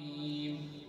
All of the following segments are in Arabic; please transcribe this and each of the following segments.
الرحيم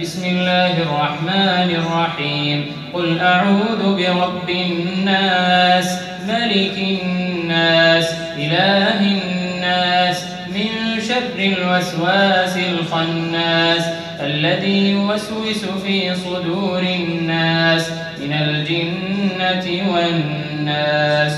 بسم الله الرحمن الرحيم. قل أعوذ برب الناس ملك الناس إله الناس من شر الوسواس الخناس الذي يوسوس في صدور الناس من الجنة والناس.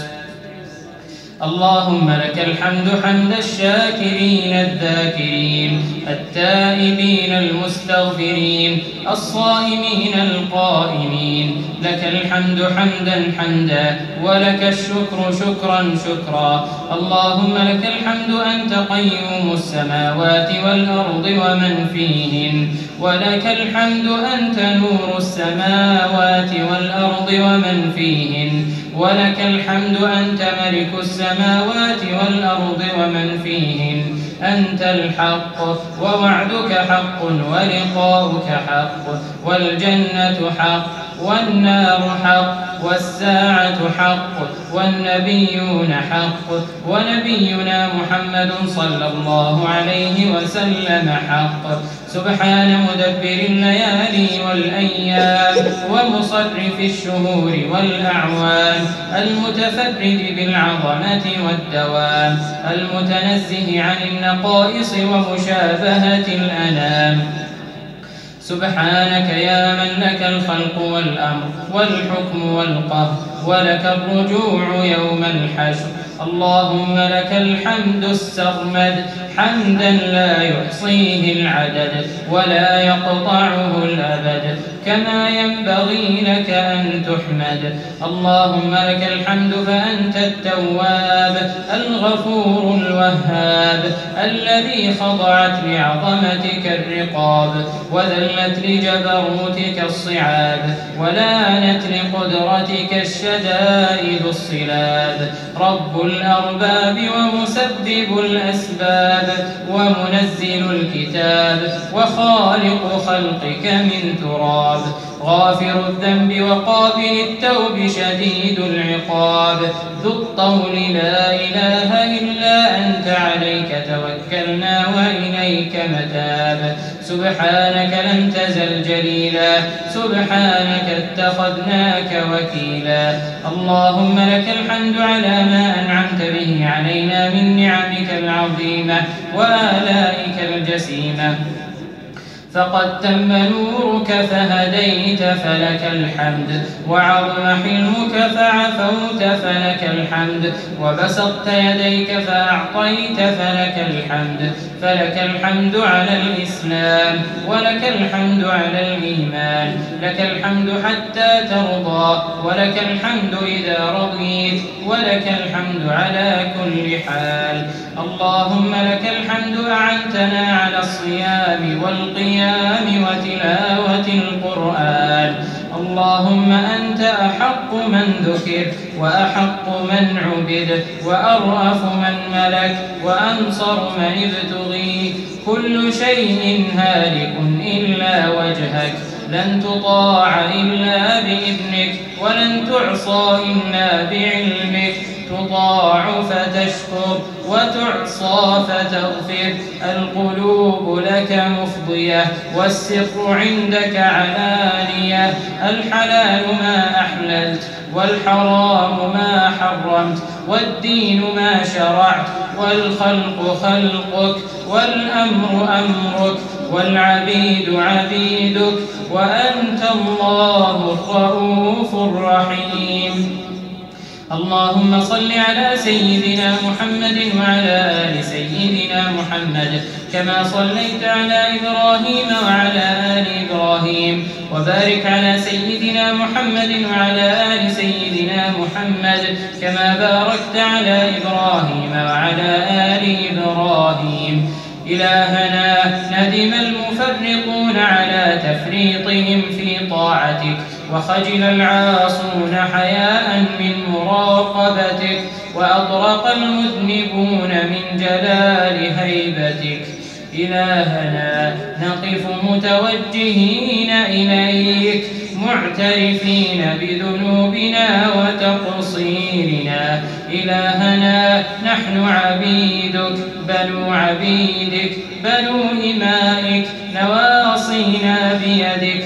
اللهم لك الحمد حمد الشاكرين الذاكرين. التائبين المستغفرين الصائمين القائمين. لك الحمد حمدا حمدا ولك الشكر شكرا شكرا. اللهم لك الحمد أنت قيوم السماوات والأرض ومن فيهن. ولك الحمد أنت نور السماوات والأرض ومن فيهن. ولك الحمد أنت ملك السماوات والأرض ومن فيهن. أنت الحق ووعدك حق ولقاؤك حق والجنة حق والنار حق والساعة حق والنبيون حق ونبينا محمد صلى الله عليه وسلم حق. سبحان مدبر الليالي والأيام ومصرف الشهور والأعوام. المتفرد بالعظمة والدوام. المتنزه عن النقائص ومشابهة الأنام. سبحانك يا من لك الخلق والأمر والحكم والقهر ولك الرجوع يوم الحشر. اللهم لك الحمد السرمد حمدا لا يحصيه العدد ولا يقطعه الأبد. كما ينبغي لك أن تحمد. اللهم لك الحمد فأنت التواب الغفور الوهاب الذي خضعت لعظمتك الرقاب وذلت لجبروتك الصعاب ولانت لقدرتك الشدائد الصلاب. رب الأرباب ومسبب الأسباب ومنزل الكتاب وخالق خلقك من تراب. العقاب. غافر الذنب وقابل التوب شديد العقاب. ذو الطول لا إله إلا أنت عليك توكلنا وإليك متاب. سبحانك لم تزل جليلا. سبحانك اتخذناك وكيلا. اللهم لك الحمد على ما أنعمت به علينا من نعمك العظيمة وآلائك الجسيمة. فقد تم نورك فهديت فلك الحمد وعظم حلمك فعفوت فلك الحمد وبسطت يديك فأعطيت فلك الحمد فلك الحمد على الإسلام ولك الحمد على الإيمان لك الحمد حتى ترضى ولك الحمد إذا رضيت ولك الحمد على كل حال اللهم لك الحمد أعنتنا على الصيام والقيام وتلاوة القرآن. اللهم أنت أحق من ذكر وأحق من عبد وأرأف من ملك وأنصر من ابتغي. كل شيء هالك إلا وجهك. لن تطاع إلا بإذنك ولن تعصى إلا بعلمك. تطاع فتشكر وتعصى فتغفر. القلوب لك مفضية والسر عندك علانية. الحلال ما أحللت والحرام ما حرمت. والدين ما شرعت والخلق خلقك والأمر أمرك والعبيد عبيدك. وأنت الله الرؤوف الرحيم. اللهم صل على سيدنا محمد وعلى آل سيدنا محمد كما صليت على إبراهيم وعلى آل إبراهيم وبارك على سيدنا محمد وعلى آل سيدنا محمد كما باركت على إبراهيم وعلى آل إبراهيم. إلهنا ندم المفرقون على تفريطهم في طاعتك. وخجل العاصون حياء من مراقبتك وأطرق المذنبون من جلال هيبتك. إلهنا نقف متوجهين إليك معترفين بذنوبنا وتقصيرنا. إلهنا نحن عبيدك بنو عبيدك بنو إمائك نواصينا بيدك.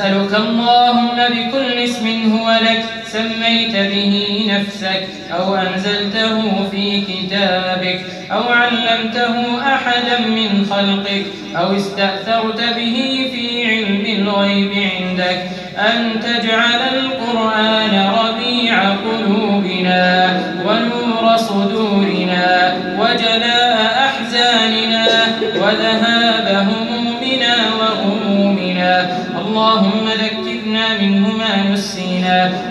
نسألك اللهم بكل اسم هو لك سميت به نفسك أو أنزلته في كتابك أو علمته أحدا من خلقك أو استأثرت به في علم الغيب عندك أن تجعل القرآن ربيع قلوبنا ونور صدورنا وجلاء أحزاننا وذهاب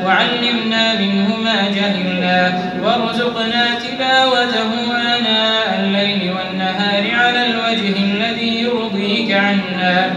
وعلمنا منهما جهلنا وارزقنا تلاوته آناء الليل والنهار على الوجه الذي يرضيك عنا.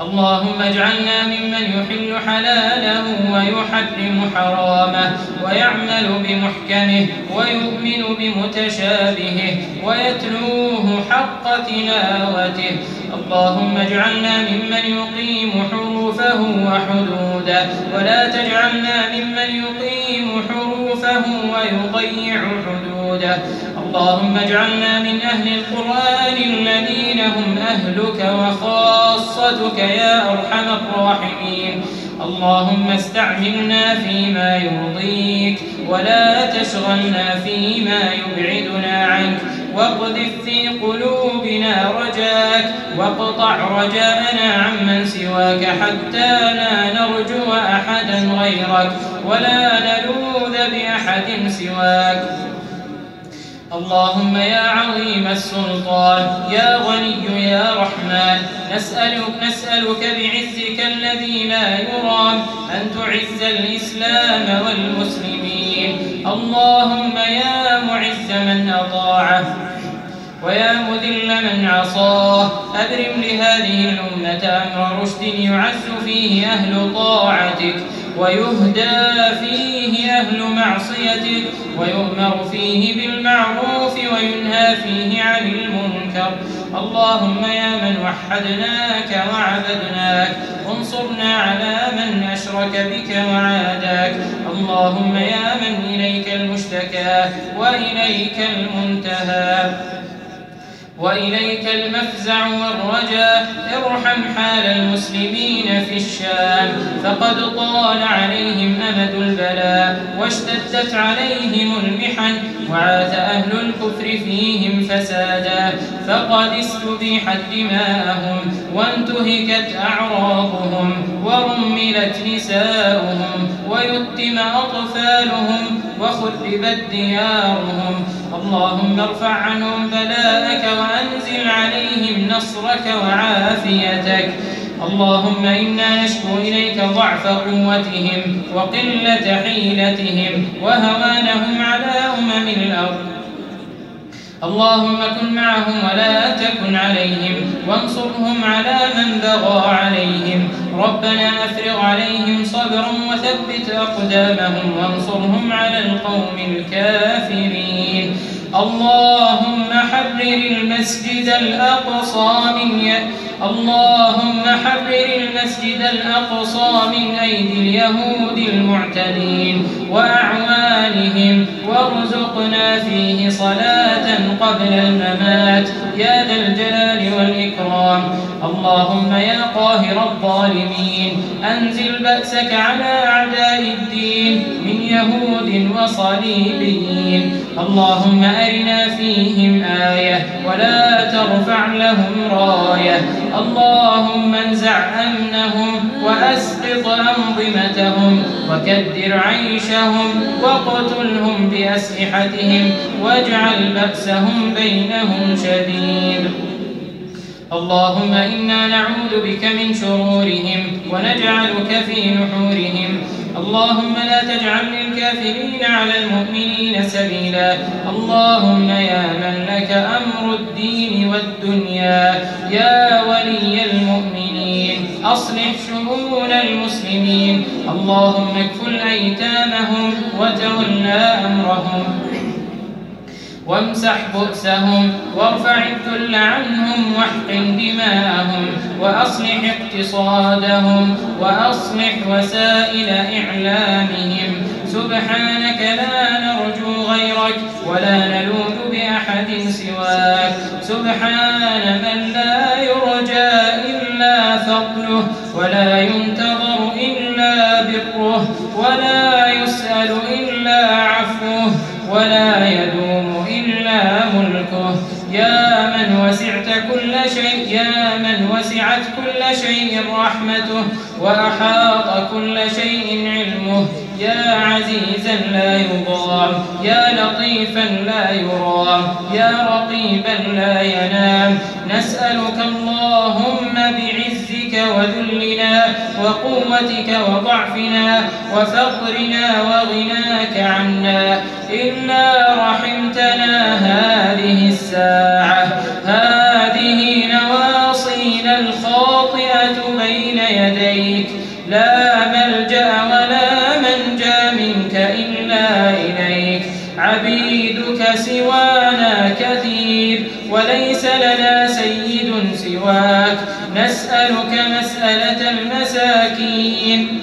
اللهم اجعلنا ممن يحل حلاله ويحرم حرامه ويعمل بمحكمه ويؤمن بمتشابهه ويتلوه حق تلاوته. اللهم اجعلنا ممن يقيم حرمه حروفه وحدوده ولا تجعلنا ممن يقيم حروفه ويضيع حدوده. اللهم اجعلنا من أهل القرآن الذين هم أهلك وخاصتك يا أرحم الراحمين. اللهم استعملنا فيما يرضيك ولا تشغلنا فيما يبعدنا عنك. واقذف في قلوبنا رجاك واقطع رجاءنا عمن سواك حتى لا نرجو أحدا غيرك ولا نلوذ بأحد سواك. اللهم يا عظيم السلطان يا غني يا رحمن نسألك, نسألك بعزك الذي لا يرام أن تعز الإسلام والمسلمين. اللهم يا معز من أطاعه ويا مذل من عصاه أبرم لهذه الأمة أمر رشد يعز فيه أهل طاعتك ويهدى فيه أهل معصيتك ويؤمر فيه بالمعروف وينهى فيه عن المنكر. اللهم يا من وحدناك وعبدناك انصرنا على من أشرك بك وعاداك. اللهم يا من وإليك المنتهى. وإليك المفزع والرجاء ارحم حال المسلمين في الشام. فقد طال عليهم أمد البلاء واشتدت عليهم المحن. وعاث أهل الكفر فيهم فسادا. فقد استبيحت دماءهم. وانتهكت أعراضهم. ورملت نساؤهم. ويتم أطفالهم. وخربت ديارهم اللهم ارفع عنهم بلاءك وأنزل عليهم نصرك وعافيتك اللهم إنا نشكو إليك ضعف قوتهم وقلة حيلتهم وهوانهم على أمم الأرض اللهم كن معهم ولا تكن عليهم وانصرهم على من بغى عليهم. ربنا أفرغ عليهم صبرا وثبت أقدامهم وانصرهم على القوم الكافرين. اللهم حرر المسجد الأقصى من يأتي اللهم حرر المسجد الأقصى من أيدي اليهود المعتدين وأعوانهم وارزقنا فيه صلاة قبل الممات. يا ذا الجلال والإكرام. اللهم يا قاهر الظالمين أنزل بأسك على أعداء الدين من يهود وصليبيين. اللهم أرنا فيهم آية ولا ترفع لهم راية. اللهم انزع أمنهم وأسقط أنظمتهم وكدر عيشهم وقتلهم بأسلحتهم واجعل بأسهم بينهم شديد. اللهم إنا نعوذ بك من شرورهم ونجعلك في نحورهم اللهم لا تجعل للكافرين على المؤمنين سبيلا. اللهم يا من لك أمر الدين والدنيا. يا ولي المؤمنين. أصلح شؤون المسلمين. اللهم اكفل أيتامهم وتولى أمرهم. وامسح بؤسهم وارفع الذل عنهم واحقن دماءهم. وأصلح اقتصادهم وأصلح وسائل إعلامهم. سبحانك لا نرجو غيرك ولا نلوذ بأحد سواك. سبحان من لا يرجى إلا فضله ولا ينتظر إلا بره ولا وسعت كل شيء رحمته وأحاط كل شيء علمه. يا عزيزا لا يضام يا لطيفا لا يرام يا رقيبا لا ينام. نسألك اللهم بعزك وذلنا وقوتك وضعفنا وفقرنا وغناك عنا. إنا رحمتنا هذه الساعة هذه لنا سيد سواك. نسألك مسألة المساكين.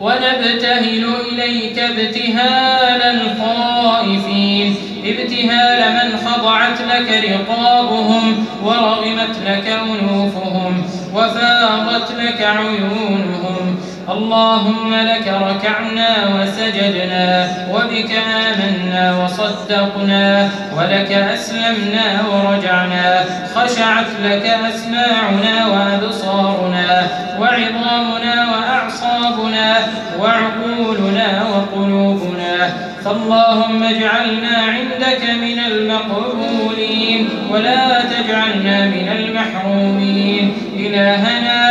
ونبتهل إليك ابتهال الخائفين. ابتهال من خضعت لك رقابهم ورغمت لك أنوفهم وفاضت لك عيونهم. اللهم لك ركعنا وسجدنا وبك آمنا وصدقنا ولك أسلمنا ورجعنا خشعت لك أسماعنا وأبصارنا وعظامنا وأعصابنا وعقولنا وقلوبنا فاللهم اجعلنا عندك من المقبولين ولا تجعلنا من المحرومين إلهنا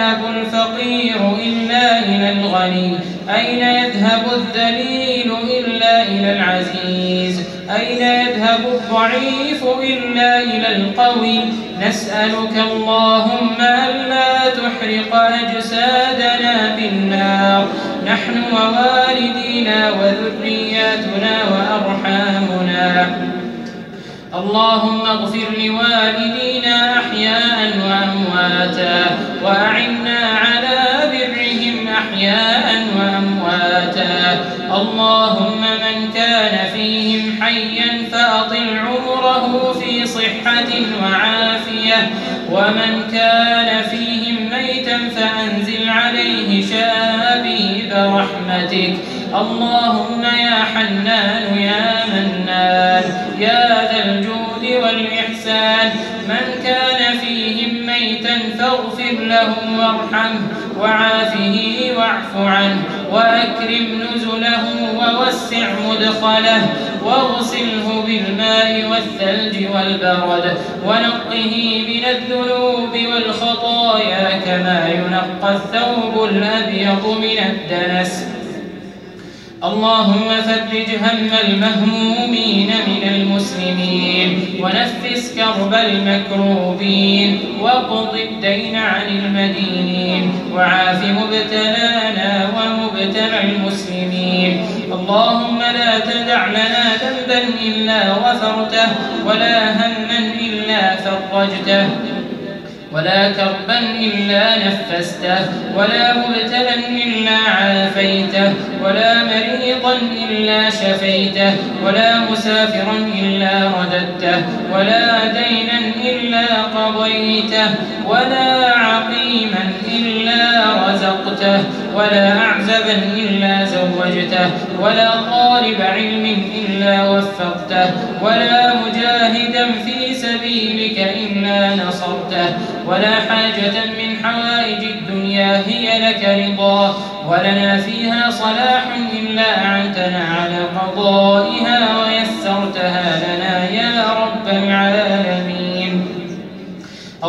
يذهب الفقير إلا إلى الغني؟ أين يذهب الذليل إلا إلى العزيز؟ أين يذهب الضعيف إلا إلى القوي؟ نسألك اللهم ألا تحرق أجسادنا بالنار. نحن ووالدينا وذرياتنا وأرحامنا. اللهم اغفر لوالدينا أحياء وأمواتا وأعنا على برهم أحياء وأمواتا. اللهم من كان فيهم حيا فأطل عمره في صحة وعافية. ومن كان فيهم ميتا فأنزل عليه شابه برحمتك اللهم يا حنان يا يا ذا الجود والإحسان. من كان فيهم ميتا فاغفر له وارحمه وعافه واعف عنه وأكرم نزله ووسع مدخله واغسله بالماء والثلج والبرد ونقه من الذنوب والخطايا كما ينقى الثوب الأبيض من الدنس. اللهم فرج هم المهمومين من المسلمين ونفس كرب المكروبين واقض الدين عن المدينين وعاف مبتلانا ومبتلى المسلمين اللهم لا تدع لنا ذنبا إلا غفرته ولا هما إلا فرجته ولا كربا إلا نفسته ولا مبتلا إلا عافيته ولا مريضا إلا شفيته ولا مسافرا إلا رددته ولا دينا إلا قضيته ولا عقيما إلا رزقته ولا أعزبا إلا زوجته ولا طالب علم إلا وفقته ولا مجاهدا في سبيلك إلا نصرته. ولا حاجة من حوائج الدنيا هي لك رضا ولنا فيها صلاح إلا أعنتنا على قضائها ويسرتها لنا يا رب العالمين.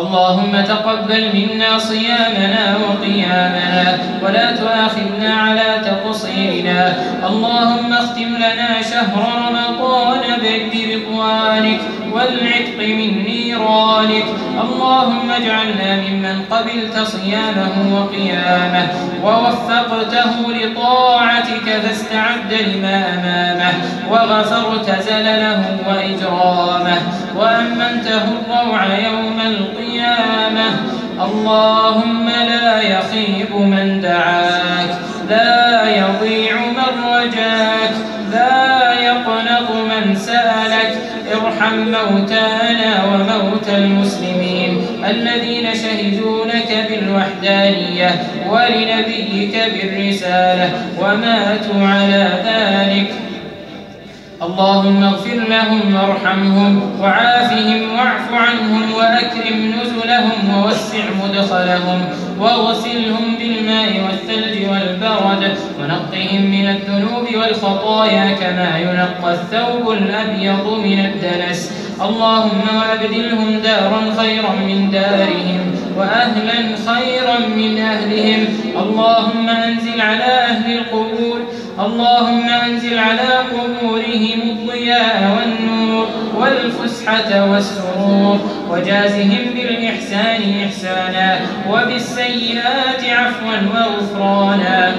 اللهم تقبل منا صيامنا وقيامنا ولا تؤاخذنا على تقصيرنا. اللهم اختم لنا شهر رمضان برضوانك والعتق من نيرانك. اللهم اجعلنا ممن قبلت صيامه وقيامه ووفقته لطاعتك فاستعد لما أمامه وغفرت زلله وإجرامه وأمنته الروع يوم القيامة. القيامة. اللهم لا يخيب من دعاك لا يضيع من رجاك لا يقنط من سألك. ارحم موتانا وموتى المسلمين. الذين شهدوا لك بالوحدانية ولنبيك بالرسالة. وماتوا على ذلك. اللهم اغفر لهم وارحمهم وعافهم واعف عنهم وأكرم نزلهم ووسع مدخلهم واغسلهم بالماء والثلج والبرد ونقهم من الذنوب والخطايا كما ينقى الثوب الأبيض من الدنس. اللهم وأبدلهم دارا خيرا من دارهم وأهلا خيرا من أهلهم. اللهم أنزل على أهل القبور اللهم انزل على قبورهم الضياء والنور والفسحة والسرور وجازهم بالإحسان إحسانا وبالسيئات عفوا وغفرانا.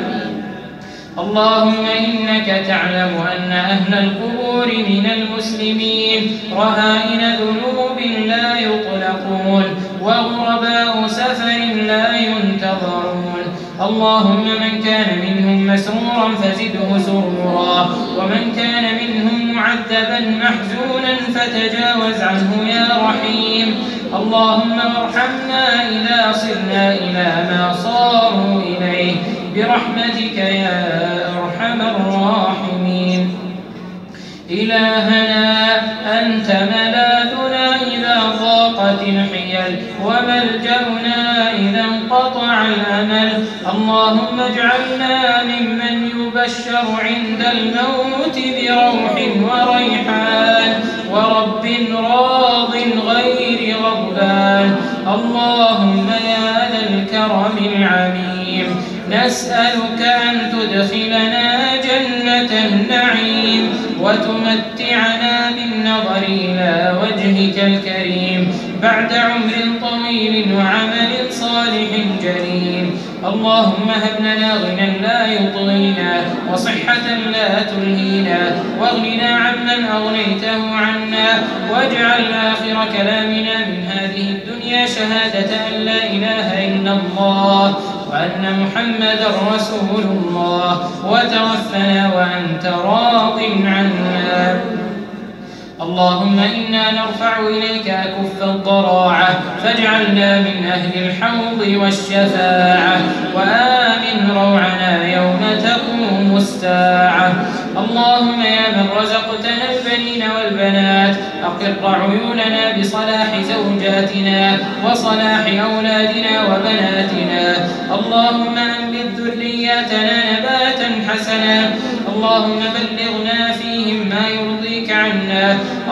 اللهم إنك تعلم أن أهل القبور من المسلمين رهائن ذنوب لا يطلقون وغرباء سفر لا ينتظرون. اللهم من كان منهم مسرورا فزده سرورا ومن كان منهم معذبا محزونا فتجاوز عنه يا رحيم. اللهم ارحمنا إذا صرنا إلى ما صاروا إليه. برحمتك يا أرحم الراحمين. إلهنا أنت ملاذنا إذا ضاقت الحيل وملجأنا الأمل. اللهم اجعلنا ممن يبشر عند الموت بروح وريحان. ورب راض غير غضبان. اللهم يا ذا الكرم العميم. نسألك أن تدخلنا جنة النعيم. وتمتعنا بالنظر إلى وجهك الكريم. بعد عمر طويل وعمل صالح جليل اللهم هب لنا غنى لا يطغينا وصحة لا تلهينا واغننا عمن أغنيته عنا واجعل آخر كلامنا من هذه الدنيا شهادة أن لا إله إلا الله وأن محمدا رسول الله. وتوفنا وأنت راض عنا. اللهم إنا نرفع إليك أكف الضراعة فاجعلنا من أهل الحوض والشفاعة وآمن روعنا يوم تقوم الساعة. اللهم يا من رزقتنا البنين والبنات أقر عيوننا بصلاح زوجاتنا وصلاح أولادنا وبناتنا. اللهم أنبت ذرياتنا نباتا حسنا. اللهم بلغنا فيهم ما يوم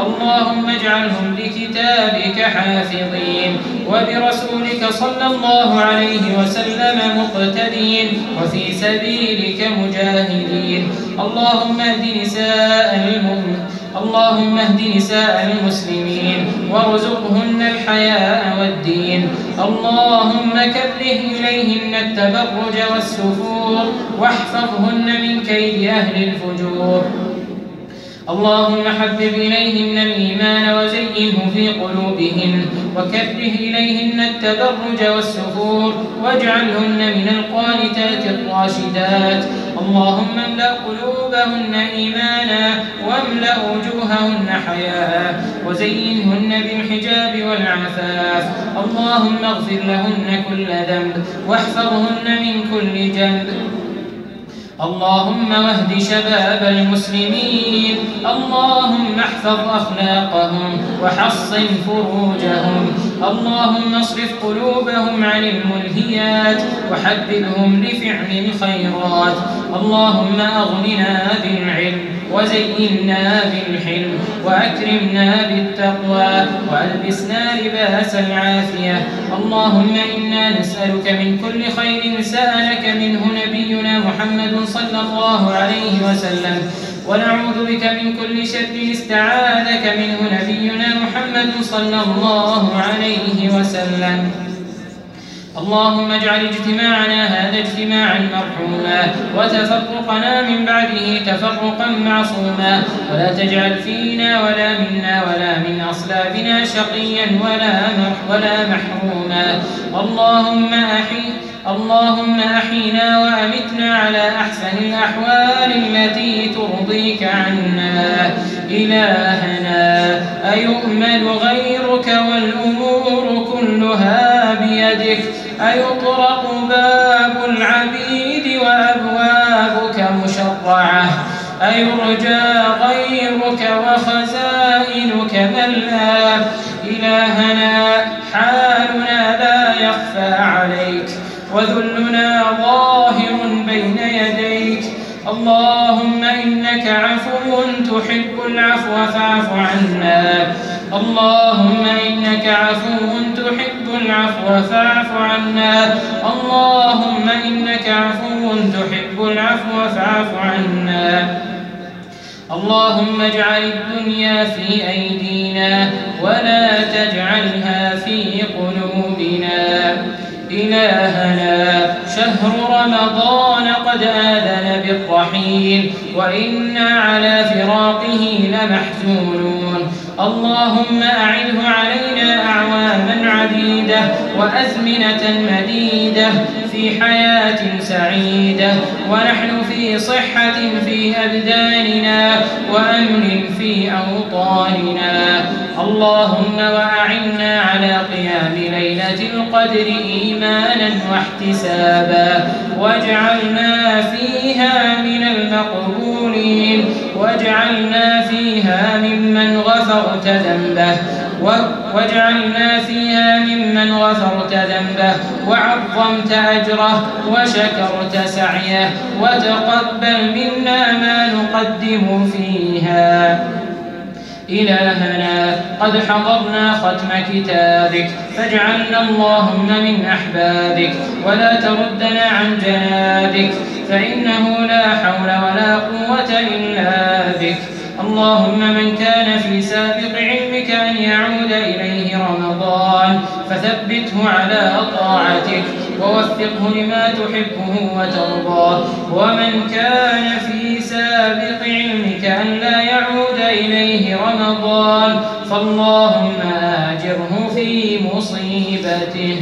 اللهم اجعلهم لكتابك حافظين وبرسولك صلى الله عليه وسلم مقتدين وفي سبيلك مجاهدين. اللهم اهد نساء المؤمنين اللهم اهد نساء المسلمين وارزقهن الحياء والدين. اللهم كره إليهن التبرج والسفور واحفظهن من كيد أهل الفجور. اللهم حبب إليهن الإيمان وزينه في قلوبهن وكره إليهن التبرج والسفور واجعلهن من القانتات الراشدات. اللهم املأ قلوبهن إيمانا واملأ وجوههن حياء وزينهن بالحجاب والعفاف. اللهم اغفر لهن كل ذنب واحفظهن من كل جنب. اللهم واهد شباب المسلمين اللهم احفظ أخلاقهم وحصن فروجهم اللهم اصرف قلوبهم عن الملهيات وحببهم لفعل الخيرات اللهم أغننا بالعلم وزينا بالحلم وأكرمنا بالتقوى وألبسنا لباس العافية. اللهم إنا نسألك من كل خير سألك منه نبينا محمد صلى الله عليه وسلم. ونعوذ بك من كل شر استعاذك منه نبينا محمد صلى الله عليه وسلم. اللهم اجعل اجتماعنا هذا اجتماعا مرحوما وتفرقنا من بعده تفرقا معصوما ولا تجعل فينا ولا منا ولا من أصلابنا شقيا ولا, محروما. اللهم أحيي اللهم أحينا وأمتنا على أحسن الأحوال التي ترضيك عنا. إلهنا أيؤمل غيرك والأمور كلها بيدك. أيطرق باب العبيد وأبوابك مشرعة. أيرجى غيرك وخزائنك ملأ. إلهنا حالنا لا يخفى عليك. وذلنا ظاهر بين يديك. اللهم إنك عفو تحب العفو فاعف عنا. اللهم إنك عفو تحب العفو فاعف عنا. اللهم إنك عفو تحب العفو فاعف عنا. اللهم اجعل الدنيا في أيدينا ولا تجعلها في قلوبنا. إلهنا. شهر رمضان قد آذن بالرحيل وإنا على فراقه لمحزونون اللهم أعنه علينا أعواما عديدة وأزمنة مديدة في حياة سعيدة ونحن في صحة في أبداننا وأمن في أوطاننا. اللهم وأعنا على قيام ليلة القدر إيمانا واحتسابا. واجعلنا فيها من المقبولين. واجعلنا فيها ممن غفرت ذنبه. واجعلنا فيها ممن غفرت ذنبه وعظمت أجره وشكرت سعيه وتقبل منا ما نقدم فيها إلهنا قد حضرنا ختم كتابك فاجعلنا اللهم من أحبابك ولا تردنا عن جنابك فإنه لا حول ولا قوة إلا بك اللهم من كان فثبته على طاعتك ووفقه لما تحبه وترضاه. ومن كان في سابق علمك أن لا يعود إليه رمضان فاللهم آجره في مصيبته.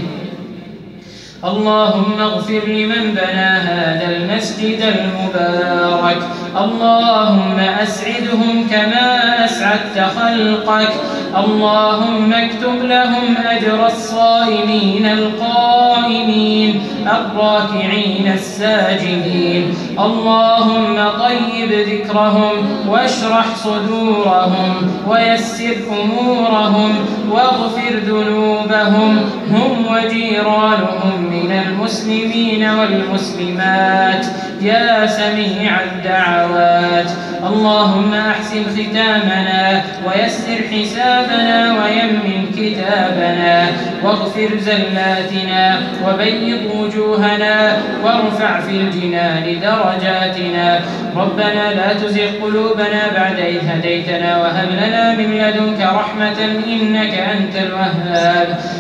اللهم اغفر لمن بنى هذا المسجد المبارك. اللهم أسعدهم كما أسعدت خلقك. اللهم اكتب لهم أجر الصائمين القائمين الراكعين الساجدين اللهم طيب ذكرهم واشرح صدورهم ويسر أمورهم واغفر ذنوبهم هم وجيرانهم من المسلمين والمسلمات يا سميع الدعوات اللهم أحسن ختامنا ويسر حسابنا كتابنا ويمن كتابنا واغفر زلاتنا وبيض وجوهنا وارفع في الجنان درجاتنا ربنا لا تزغ قلوبنا بعد إذ هديتنا وهب لنا من لدنك رحمة إنك أنت الوهاب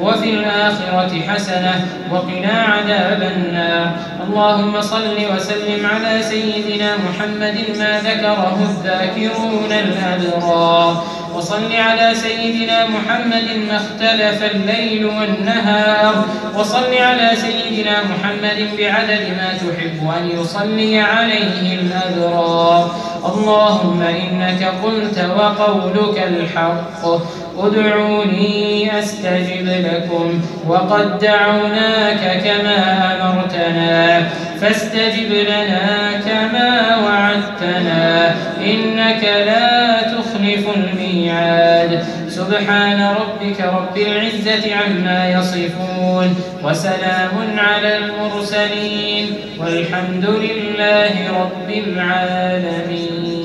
وفي الآخرة حسنة وقنا عذاب النار. اللهم صل وسلم على سيدنا محمد ما ذكره الذاكرون الأبرار. وصل على سيدنا محمد ما اختلف الليل والنهار. وصل على سيدنا محمد بعدد ما تحب أن يصلي عليه الأبرار. اللهم إنك قلت وقولك الحق. ادعوني أستجب لكم وقد دعوناك كما أمرتنا فاستجب لنا كما وعدتنا إنك لا تخلف الميعاد سبحان ربك رب العزة عما يصفون وسلام على المرسلين والحمد لله رب العالمين